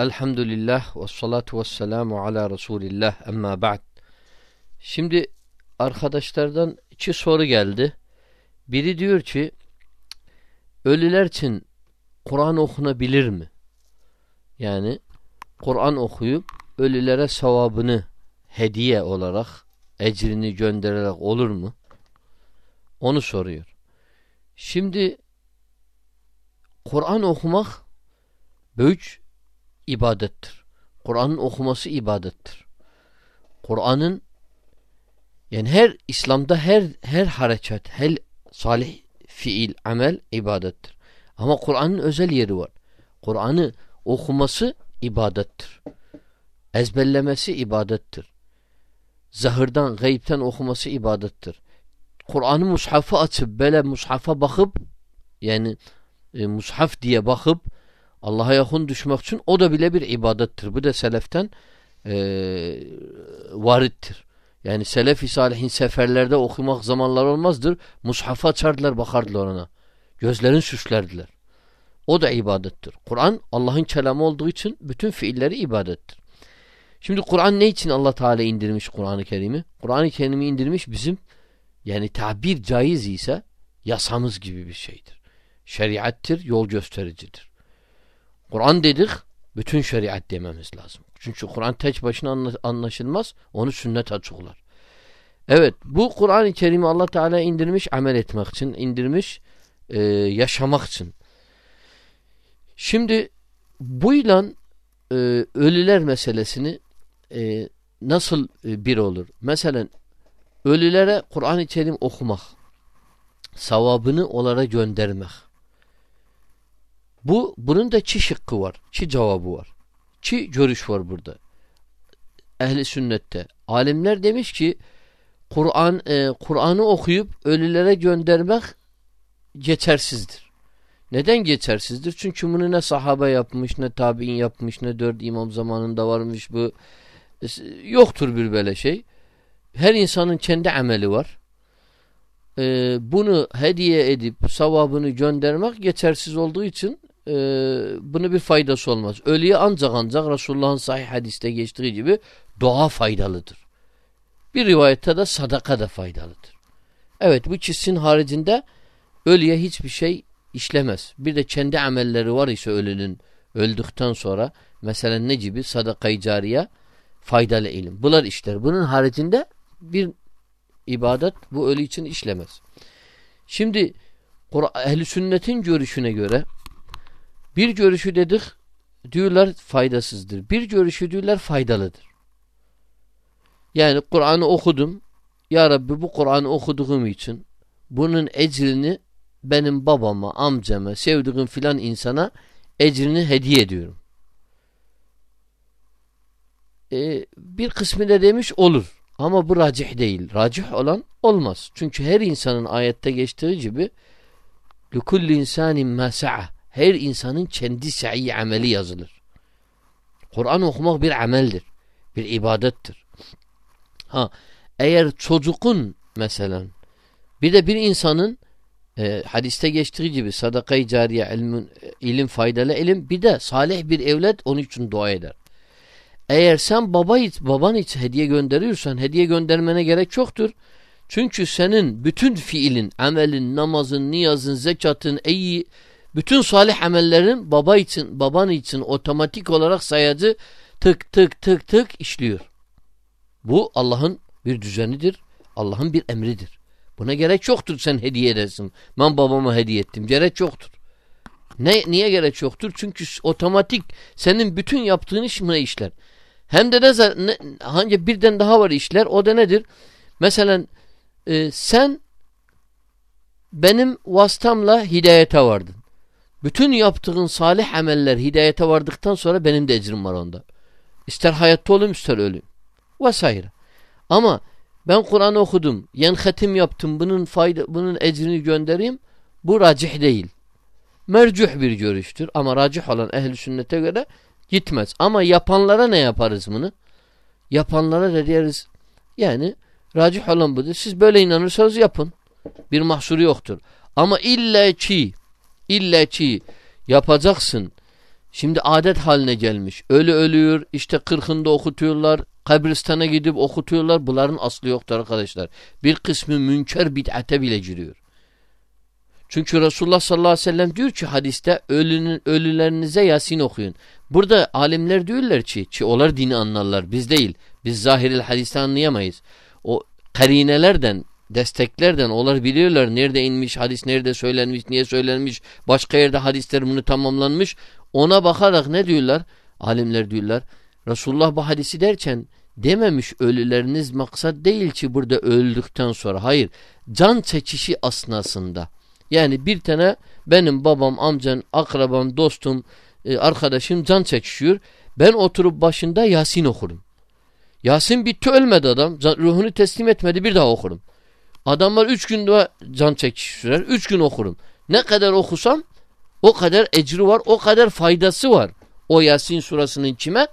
Elhamdülillah ve salatu ve selamu ala Resulillah emma ba'd. Şimdi arkadaşlardan iki soru geldi. Biri diyor ki ölüler için Kur'an okunabilir mi? Yani Kur'an okuyup ölülere sevabını hediye olarak ecrini göndererek olur mu? Onu soruyor. Şimdi Kur'an okumak büyük ibadettir. Kur'an'ın okuması ibadettir. Kur'an'ın yani her İslam'da her her harekat, her salih fiil, amel ibadettir. Ama Kur'an'ın özel yeri var. Kur'an'ı okuması ibadettir. Ezberlemesi ibadettir. Zahırdan, gayipten okuması ibadettir. Kur'an'ı mushafa açıp böyle mushafa bakıp yani e, mushaf diye bakıp Allah'a yakın düşmek için o da bile bir ibadettir. Bu da seleften e, varittir. Yani selef-i salihin seferlerde okumak zamanlar olmazdır. Mushafa açardılar bakardılar ona. Gözlerin süslerdiler. O da ibadettir. Kur'an Allah'ın kelamı olduğu için bütün fiilleri ibadettir. Şimdi Kur'an ne için Allah Teala indirmiş Kur'an-ı Kerim'i? Kur'an-ı Kerim'i indirmiş bizim yani tabir caiz ise yasamız gibi bir şeydir. Şeriattir, yol göstericidir. Kur'an dedik, bütün şeriat dememiz lazım. Çünkü Kur'an tek başına anlaşılmaz, onu sünnet açıklar. Evet, bu Kur'an-ı Kerim'i Allah Teala indirmiş amel etmek için, indirmiş e, yaşamak için. Şimdi bu ilan e, ölüler meselesini e, nasıl e, bir olur? Mesela ölülere Kur'an-ı Kerim okumak, savabını onlara göndermek. Bu bunun da çi şıkkı var, çi cevabı var. Çi görüş var burada. Ehli sünnette. Alimler demiş ki Kur'an e, Kur'an'ı okuyup ölülere göndermek geçersizdir. Neden geçersizdir? Çünkü bunu ne sahabe yapmış, ne tabi'in yapmış, ne dört imam zamanında varmış bu. E, yoktur bir böyle şey. Her insanın kendi ameli var. Ee, bunu hediye edip savabını göndermek geçersiz olduğu için e, bunu bir faydası olmaz. Ölüye ancak ancak Resulullah'ın sahih hadiste geçtiği gibi dua faydalıdır. Bir rivayette de sadaka da faydalıdır. Evet bu çizsin haricinde ölüye hiçbir şey işlemez. Bir de kendi amelleri var ise ölünün öldükten sonra mesela ne gibi sadaka-i cariye faydalı ilim. Bunlar işler. Bunun haricinde bir ibadet bu ölü için işlemez. Şimdi ehli sünnetin görüşüne göre bir görüşü dedik diyorlar faydasızdır. Bir görüşü diyorlar faydalıdır. Yani Kur'an'ı okudum. Ya Rabbi bu Kur'an'ı okuduğum için bunun ecrini benim babama, amcama, sevdiğim filan insana ecrini hediye ediyorum. Ee, bir kısmı da demiş olur. Ama bu racih değil. Racih olan olmaz. Çünkü her insanın ayette geçtiği gibi لِكُلِّ insanin مَا her insanın kendi sa'i ameli yazılır. Kur'an okumak bir ameldir. Bir ibadettir. Ha, eğer çocukun mesela bir de bir insanın e, hadiste geçtiği gibi sadaka-i cariye, ilmin, ilim faydalı ilim bir de salih bir evlat onun için dua eder. Eğer sen baba baban için hediye gönderiyorsan hediye göndermene gerek çoktur. Çünkü senin bütün fiilin, amelin, namazın, niyazın, zekatın, iyi, bütün salih amellerin baba için, baban için otomatik olarak sayacı tık tık tık tık işliyor. Bu Allah'ın bir düzenidir. Allah'ın bir emridir. Buna gerek yoktur sen hediye edersin. Ben babama hediye ettim. Gerek yoktur. Ne, niye gerek yoktur? Çünkü otomatik senin bütün yaptığın iş buna işler. Hem de ne, ne hangi birden daha var işler o da nedir? Mesela e, sen benim vasıtamla hidayete vardın. Bütün yaptığın salih ameller hidayete vardıktan sonra benim de ecrim var onda. İster hayatta olayım ister öleyim. Vesaire. Ama ben Kur'an okudum, yen hatim yaptım, bunun fayda, bunun ecrini göndereyim. Bu racih değil. Mercuh bir görüştür ama racih olan ehli sünnete göre Gitmez. Ama yapanlara ne yaparız bunu? Yapanlara da deriz. Yani racih olan budur. Siz böyle inanırsanız yapın. Bir mahsuru yoktur. Ama illa ki illa ki yapacaksın. Şimdi adet haline gelmiş. Ölü ölüyor, işte kırkında okutuyorlar, kabristana gidip okutuyorlar. Bunların aslı yoktur arkadaşlar. Bir kısmı münker bid'ate bile giriyor. Çünkü Resulullah sallallahu aleyhi ve sellem diyor ki hadiste ölünün, ölülerinize Yasin okuyun. Burada alimler diyorlar ki, ki onlar dini anlarlar biz değil. Biz zahiril hadiste anlayamayız. O karinelerden, desteklerden onlar biliyorlar nerede inmiş, hadis nerede söylenmiş, niye söylenmiş, başka yerde hadisler bunu tamamlanmış. Ona bakarak ne diyorlar? Alimler diyorlar. Resulullah bu hadisi derken dememiş ölüleriniz maksat değil ki burada öldükten sonra. Hayır. Can çekişi asnasında. Yani bir tane benim babam, amcan, akrabam, dostum, e, arkadaşım can çekişiyor. Ben oturup başında Yasin okurum. Yasin bitti ölmedi adam. ruhunu teslim etmedi bir daha okurum. Adamlar üç gün daha can çekişiyorlar. Üç gün okurum. Ne kadar okusam o kadar ecri var, o kadar faydası var. O Yasin surasının kime?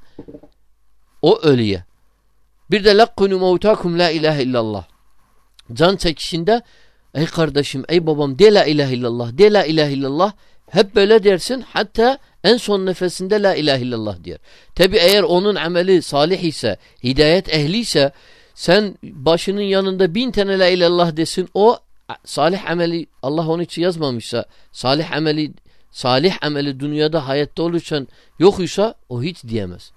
O ölüye. Bir de lakkunu mevtakum la ilahe illallah. Can çekişinde ey kardeşim, ey babam de la ilahe illallah, de la ilahe illallah. Hep böyle dersin hatta en son nefesinde la ilahe illallah diyor. Tabi eğer onun ameli salih ise, hidayet ehli ise sen başının yanında bin tane la ilallah desin o salih ameli Allah onun için yazmamışsa salih ameli salih ameli dünyada hayatta olursan yokuysa o hiç diyemez.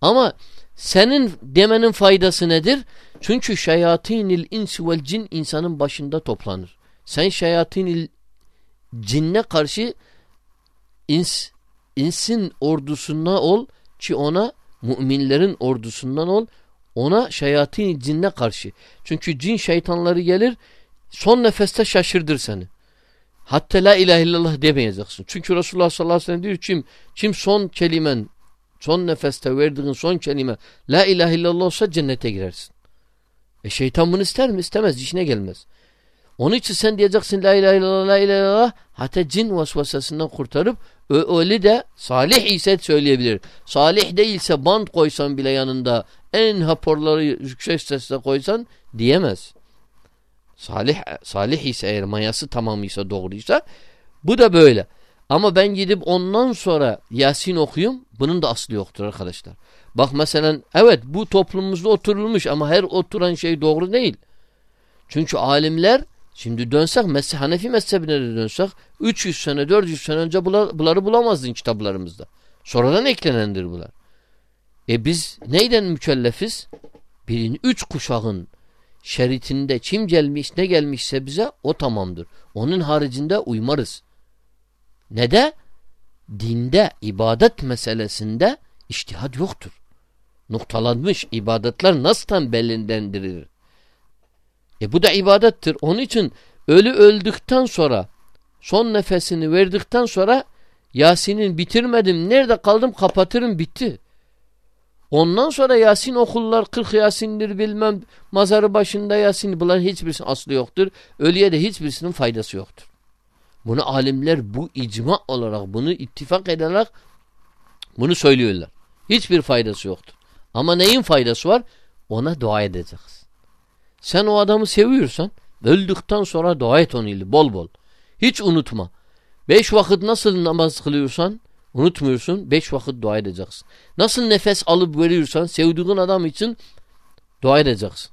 Ama senin demenin faydası nedir? Çünkü şeyatinil insi vel cin insanın başında toplanır. Sen şeyatinil cinne karşı ins, insin ordusunda ol ki ona müminlerin ordusundan ol ona şeyatin cinne karşı. Çünkü cin şeytanları gelir son nefeste şaşırdır seni. Hatta la ilahe illallah demeyeceksin. Çünkü Resulullah sallallahu aleyhi ve sellem diyor kim, kim son kelimen son nefeste verdiğin son kelime la ilahe illallah olsa cennete girersin. E şeytan bunu ister mi? İstemez. İşine gelmez. Onun için sen diyeceksin la ilahe illallah la ilahe illallah hatta cin vasvasasından kurtarıp öyle de salih ise söyleyebilir. Salih değilse band koysan bile yanında en haporları yüksek sesle koysan diyemez. Salih salih ise eğer mayası tamamıysa doğruysa bu da böyle. Ama ben gidip ondan sonra Yasin okuyum bunun da aslı yoktur arkadaşlar. Bak mesela evet bu toplumumuzda oturulmuş ama her oturan şey doğru değil. Çünkü alimler şimdi dönsek Mesih Hanefi mezhebine de dönsek 300 sene 400 sene önce bunları bulamazdın kitaplarımızda. Sonradan eklenendir bunlar. E biz neyden mükellefiz? Birin üç kuşağın şeritinde kim gelmiş ne gelmişse bize o tamamdır. Onun haricinde uymarız. Ne de? Dinde, ibadet meselesinde iştihad yoktur. Noktalanmış ibadetler nasıl belirlendirilir? E bu da ibadettir. Onun için ölü öldükten sonra son nefesini verdikten sonra Yasin'in bitirmedim nerede kaldım kapatırım bitti. Ondan sonra Yasin okullar 40 Yasin'dir bilmem mazarı başında Yasin bunların hiçbirisinin aslı yoktur. Ölüye de hiçbirisinin faydası yoktur. Bunu alimler bu icma olarak bunu ittifak ederek bunu söylüyorlar. Hiçbir faydası yoktur. Ama neyin faydası var? Ona dua edeceğiz. Sen o adamı seviyorsan öldükten sonra dua et onunla bol bol. Hiç unutma. Beş vakit nasıl namaz kılıyorsan unutmuyorsun. Beş vakit dua edeceksin. Nasıl nefes alıp veriyorsan sevdiğin adam için dua edeceksin.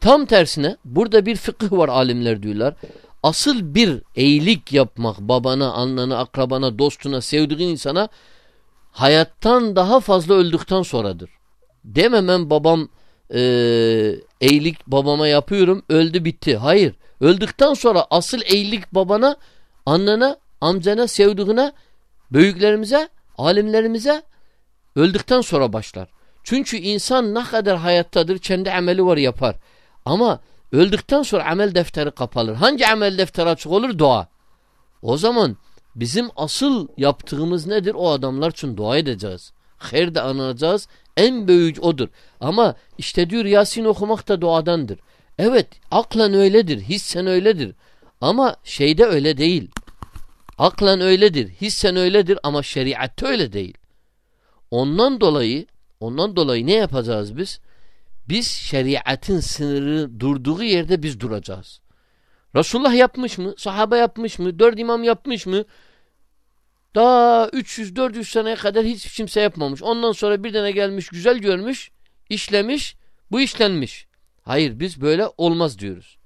Tam tersine burada bir fıkıh var alimler diyorlar. Asıl bir iyilik yapmak babana, annana, akrabana, dostuna, sevdiğin insana hayattan daha fazla öldükten sonradır. Dememem babam e, iyilik babama yapıyorum öldü bitti. Hayır. Öldükten sonra asıl iyilik babana, annana, amcana, sevdiğine, büyüklerimize, alimlerimize öldükten sonra başlar. Çünkü insan ne kadar hayattadır kendi ameli var yapar. Ama öldükten sonra amel defteri kapalır. Hangi amel defteri açık olur? Dua. O zaman bizim asıl yaptığımız nedir? O adamlar için dua edeceğiz. Hayır de anacağız. En büyük odur. Ama işte diyor Yasin okumak da duadandır. Evet aklen öyledir. Hissen öyledir. Ama şeyde öyle değil. Aklen öyledir. Hissen öyledir ama şeriatte öyle değil. Ondan dolayı ondan dolayı ne yapacağız biz? Biz şeriatın sınırı durduğu yerde biz duracağız. Resulullah yapmış mı? Sahaba yapmış mı? Dört imam yapmış mı? Daha 300-400 seneye kadar hiç kimse yapmamış. Ondan sonra bir tane gelmiş güzel görmüş, işlemiş, bu işlenmiş. Hayır biz böyle olmaz diyoruz.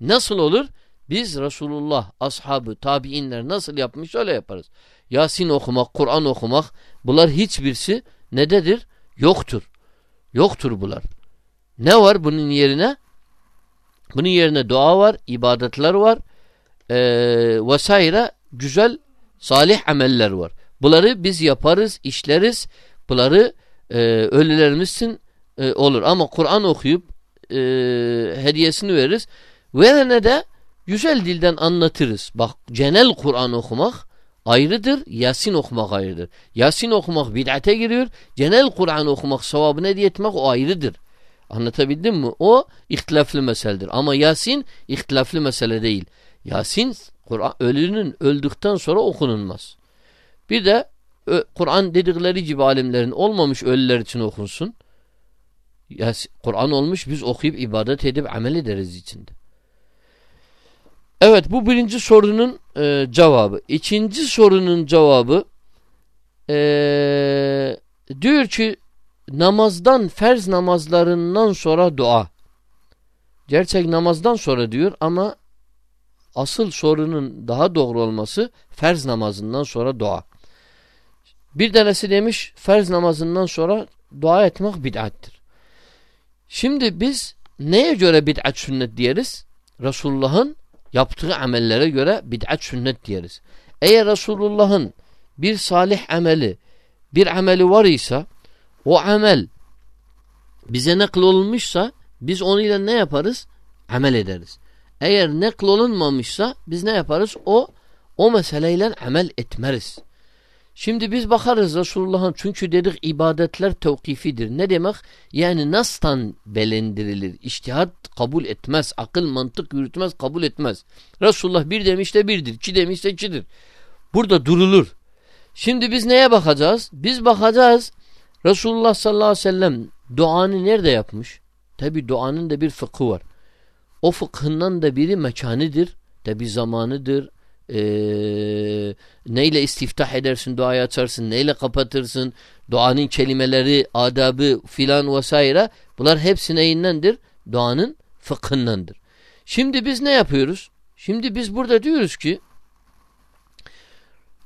Nasıl olur? Biz Resulullah, ashabı, tabiinler nasıl yapmış öyle yaparız. Yasin okumak, Kur'an okumak bunlar hiçbirisi nededir? Yoktur. Yoktur bunlar. Ne var bunun yerine? Bunun yerine dua var, ibadetler var e, vesaire güzel salih ameller var. Bunları biz yaparız, işleriz. Bunları e, ölülerimizin e, olur. Ama Kur'an okuyup e, hediyesini veririz. Verene de güzel dilden anlatırız. Bak genel Kur'an okumak ayrıdır. Yasin okumak ayrıdır. Yasin okumak bid'ate giriyor. Genel Kur'an okumak sevabını hediye etmek o ayrıdır. Anlatabildim mi? O ihtilaflı meseledir. Ama Yasin ihtilaflı mesele değil. Yasin Kur'an ölünün öldükten sonra okunulmaz. Bir de Kur'an dedikleri gibi alimlerin olmamış ölüler için okunsun. Kur'an olmuş biz okuyup ibadet edip amel ederiz içinde. Evet bu birinci sorunun e, cevabı. İkinci sorunun cevabı e, diyor ki namazdan ferz namazlarından sonra dua. Gerçek namazdan sonra diyor ama asıl sorunun daha doğru olması ferz namazından sonra dua. Bir tanesi demiş ferz namazından sonra dua etmek bid'attir. Şimdi biz neye göre bid'at sünnet diyeriz? Resulullah'ın yaptığı amellere göre bid'at sünnet diyeriz. Eğer Resulullah'ın bir salih ameli, bir ameli var ise o amel bize nakl olmuşsa biz onunla ne yaparız? Amel ederiz. Eğer nekl olunmamışsa biz ne yaparız? O o meseleyle amel etmeriz. Şimdi biz bakarız Resulullah'ın çünkü dedik ibadetler tevkifidir. Ne demek? Yani nastan belendirilir. İçtihat kabul etmez. Akıl mantık yürütmez kabul etmez. Resulullah bir demiş de birdir. iki demiş de ikidir. Burada durulur. Şimdi biz neye bakacağız? Biz bakacağız Resulullah sallallahu aleyhi ve sellem duanı nerede yapmış? Tabi duanın da bir fıkhı var. O fıkhından da biri mekanidir. Tabi zamanıdır. Ee, neyle istiftah edersin duayı açarsın. Neyle kapatırsın. Duanın kelimeleri, adabı filan vesaire. Bunlar hepsi neyindendir? Duanın fıkhındandır. Şimdi biz ne yapıyoruz? Şimdi biz burada diyoruz ki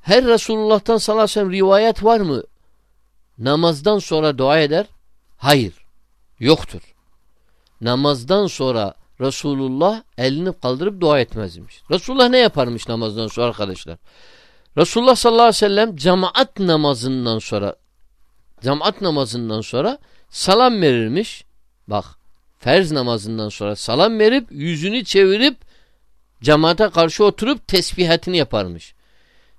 her Resulullah'tan sallallahu aleyhi ve sellem rivayet var mı? Namazdan sonra dua eder? Hayır. Yoktur. Namazdan sonra Resulullah elini kaldırıp dua etmezmiş. Resulullah ne yaparmış namazdan sonra arkadaşlar? Resulullah sallallahu aleyhi ve sellem cemaat namazından sonra cemaat namazından sonra salam verirmiş. Bak ferz namazından sonra salam verip yüzünü çevirip cemaate karşı oturup tesbihatini yaparmış.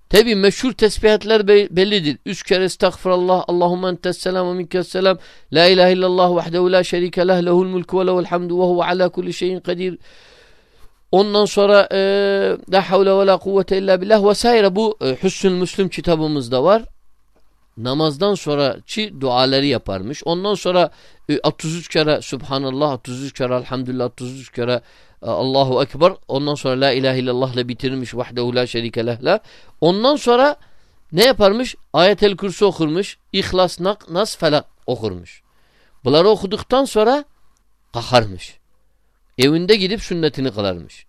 Tabi meşhur tesbihatler bellidir. Üç kere estağfirullah, Allahümme entes selam ve minkes selam, la ilahe illallah vahdehu la şerike leh, lehul mulku ve lehul hamdu ve huve ala kulli şeyin kadir. Ondan sonra e, la havle ve la kuvvete illa billah vesaire bu e, Hüsnül Müslüm kitabımızda var. Namazdan sonra çi duaları yaparmış. Ondan sonra e, 33 kere Subhanallah, 33 kere Elhamdülillah, 33 kere Allahu Ekber. Ondan sonra La ilahe illallah ile bitirmiş. Vahdehu la şerike lehla. Ondan sonra ne yaparmış? Ayetel Kürsi okurmuş. İhlas, Nas, Felak okurmuş. Bunları okuduktan sonra kaharmış. Evinde gidip sünnetini kılarmış.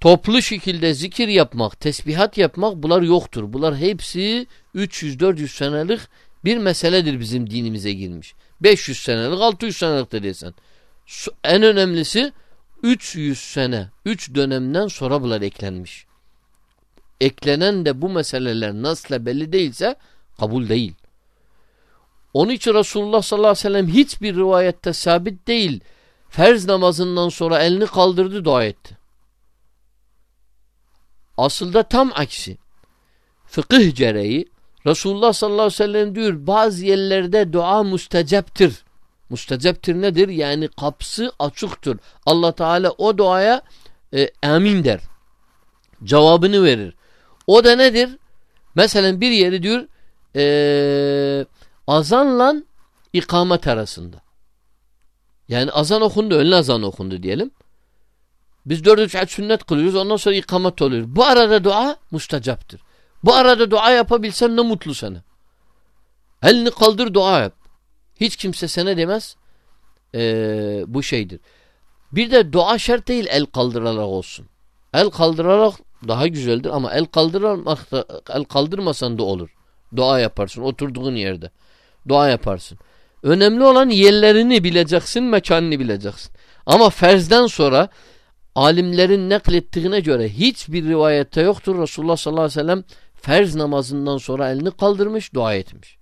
Toplu şekilde zikir yapmak, tesbihat yapmak bunlar yoktur. Bunlar hepsi 300-400 senelik bir meseledir bizim dinimize girmiş. 500 senelik, 600 senelik de desen. En önemlisi 300 sene, 3 dönemden sonra bunlar eklenmiş. Eklenen de bu meseleler nasıl belli değilse kabul değil. Onun için Resulullah sallallahu aleyhi ve sellem hiçbir rivayette sabit değil. Ferz namazından sonra elini kaldırdı dua etti. Aslında tam aksi. Fıkıh gereği Resulullah sallallahu aleyhi ve sellem diyor bazı yerlerde dua müsteceptir. Müsteceptir nedir? Yani kapısı açıktır. Allah Teala o duaya e, amin der. Cevabını verir. O da nedir? Mesela bir yeri diyor e, azanla ikamet arasında. Yani azan okundu, önlü azan okundu diyelim. Biz dört rekat sünnet kılıyoruz ondan sonra ikamet oluyor. Bu arada dua müstecaptır. Bu arada dua yapabilsen ne mutlu sana. Elini kaldır dua yap. Hiç kimse sana demez ee, bu şeydir. Bir de dua şart değil el kaldırarak olsun. El kaldırarak daha güzeldir ama el kaldırmak da, el kaldırmasan da olur. Dua yaparsın oturduğun yerde. Dua yaparsın. Önemli olan yerlerini bileceksin, mekanını bileceksin. Ama ferzden sonra alimlerin naklettiğine göre hiçbir rivayette yoktur. Resulullah sallallahu aleyhi ve sellem ferz namazından sonra elini kaldırmış, dua etmiş.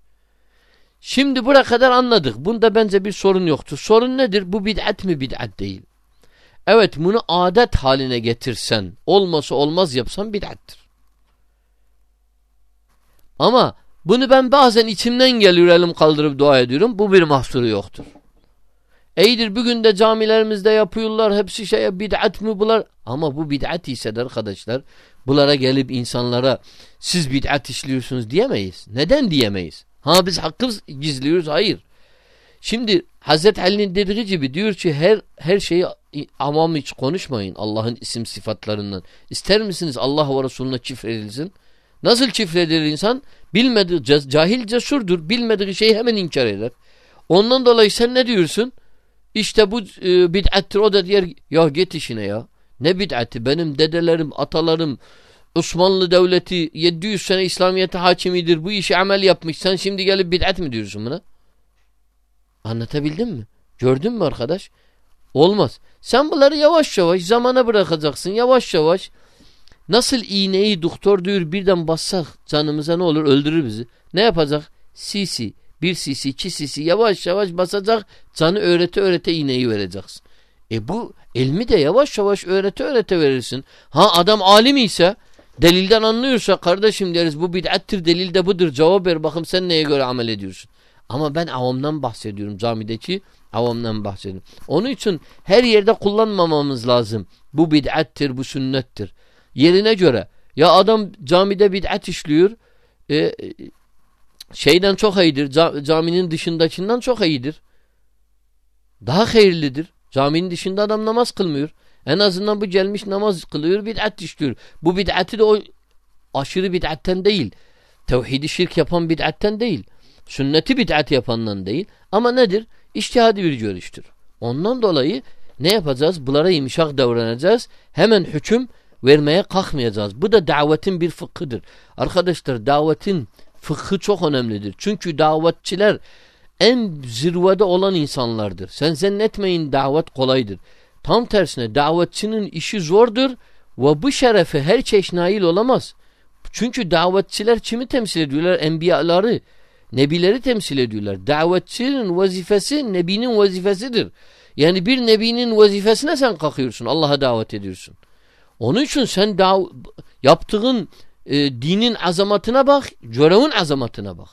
Şimdi buraya kadar anladık. Bunda bence bir sorun yoktur. Sorun nedir? Bu bid'at mi bid'at değil. Evet bunu adet haline getirsen, olması olmaz yapsan bid'attir. Ama bunu ben bazen içimden geliyor elim kaldırıp dua ediyorum. Bu bir mahsuru yoktur. İyidir bugün de camilerimizde yapıyorlar. Hepsi şeye bid'at mı bular? Ama bu bid'at ise de arkadaşlar bunlara gelip insanlara siz bid'at işliyorsunuz diyemeyiz. Neden diyemeyiz? Ha biz hakkı gizliyoruz. Hayır. Şimdi Hazreti Ali'nin dediği gibi diyor ki her her şeyi avam hiç konuşmayın Allah'ın isim sıfatlarından. İster misiniz Allah ve Resulüne çifredilsin? Nasıl çifredilir insan? Bilmediği, cahil cesurdur. Bilmediği şeyi hemen inkar eder. Ondan dolayı sen ne diyorsun? İşte bu e, bid'attir o da diyor ya git işine ya. Ne bid'ati benim dedelerim atalarım Osmanlı devleti 700 sene İslamiyet'e hakimidir bu işi amel yapmış sen şimdi gelip bid'at mi diyorsun buna? Anlatabildim mi? Gördün mü arkadaş? Olmaz. Sen bunları yavaş yavaş zamana bırakacaksın yavaş yavaş. Nasıl iğneyi doktor diyor birden bassak canımıza ne olur öldürür bizi. Ne yapacak? Sisi bir sisi, iki sisi yavaş yavaş basacak. Canı öğrete öğrete iğneyi vereceksin. E bu ilmi de yavaş yavaş öğrete öğrete verirsin. Ha adam alim ise delilden anlıyorsa kardeşim deriz bu bid'attir delil de budur. Cevap ver bakım sen neye göre amel ediyorsun. Ama ben avamdan bahsediyorum camideki avamdan bahsediyorum. Onun için her yerde kullanmamamız lazım. Bu bid'attir bu sünnettir. Yerine göre ya adam camide bid'at işliyor. E, şeyden çok iyidir. Caminin dışındakinden çok iyidir. Daha hayırlıdır. Caminin dışında adam namaz kılmıyor. En azından bu gelmiş namaz kılıyor bid'at işliyor. Bu bid'ati de o aşırı bid'atten değil. Tevhidi şirk yapan bid'atten değil. Sünneti bid'at yapandan değil. Ama nedir? İçtihadi bir görüştür. Ondan dolayı ne yapacağız? Bunlara yumuşak davranacağız. Hemen hüküm vermeye kalkmayacağız. Bu da davetin bir fıkhıdır. Arkadaşlar davetin fıkhı çok önemlidir. Çünkü davetçiler en zirvede olan insanlardır. Sen zannetmeyin davet kolaydır. Tam tersine davetçinin işi zordur ve bu şerefe her çeşit nail olamaz. Çünkü davetçiler kimi temsil ediyorlar? Enbiyaları, nebileri temsil ediyorlar. Davetçinin vazifesi nebinin vazifesidir. Yani bir nebinin vazifesine sen kalkıyorsun. Allah'a davet ediyorsun. Onun için sen yaptığın e, dinin azamatına bak, görevin azamatına bak.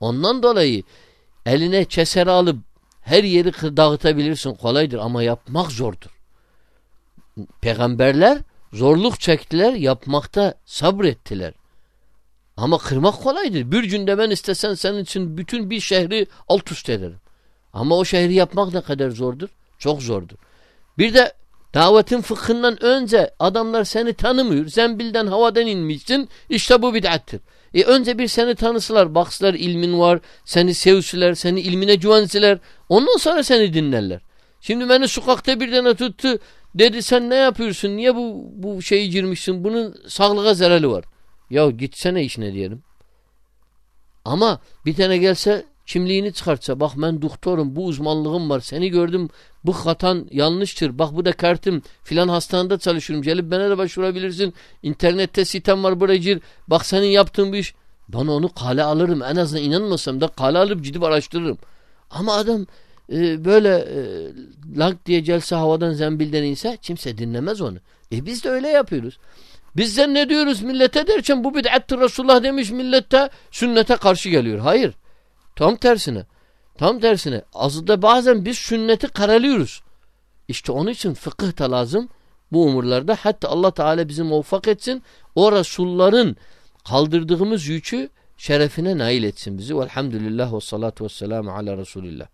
Ondan dolayı eline kesere alıp her yeri dağıtabilirsin kolaydır ama yapmak zordur. Peygamberler zorluk çektiler, yapmakta sabrettiler. Ama kırmak kolaydır. Bir günde ben istesen senin için bütün bir şehri alt üst ederim. Ama o şehri yapmak ne kadar zordur? Çok zordur. Bir de Davetin fıkhından önce adamlar seni tanımıyor. Zembilden havadan inmişsin. İşte bu bid'attir. E önce bir seni tanısılar. Baksılar ilmin var. Seni sevsiler. Seni ilmine güvensiler. Ondan sonra seni dinlerler. Şimdi beni sokakta bir tane tuttu. Dedi sen ne yapıyorsun? Niye bu, bu şeyi girmişsin? Bunun sağlığa zararı var. Ya gitsene işine diyelim. Ama bir tane gelse kimliğini çıkartsa bak ben doktorum bu uzmanlığım var seni gördüm bu hatan yanlıştır bak bu da kartım filan hastanede çalışıyorum gelip bana da başvurabilirsin internette sitem var buraya gir bak senin yaptığın bir iş. Bana onu kale alırım en azından inanmasam da kale alıp gidip araştırırım. Ama adam e, böyle e, lank diye gelse havadan zembilden inse kimse dinlemez onu. E biz de öyle yapıyoruz. Bizden ne diyoruz millete derken bu bid'attir Resulullah demiş millette sünnete karşı geliyor. Hayır Tam tersine. Tam tersine. Aslında bazen biz sünneti karalıyoruz. İşte onun için fıkıh da lazım bu umurlarda. Hatta Allah Teala bizi muvaffak etsin. O Resulların kaldırdığımız yükü şerefine nail etsin bizi. Velhamdülillah ve salatu ve selamu ala Resulillah.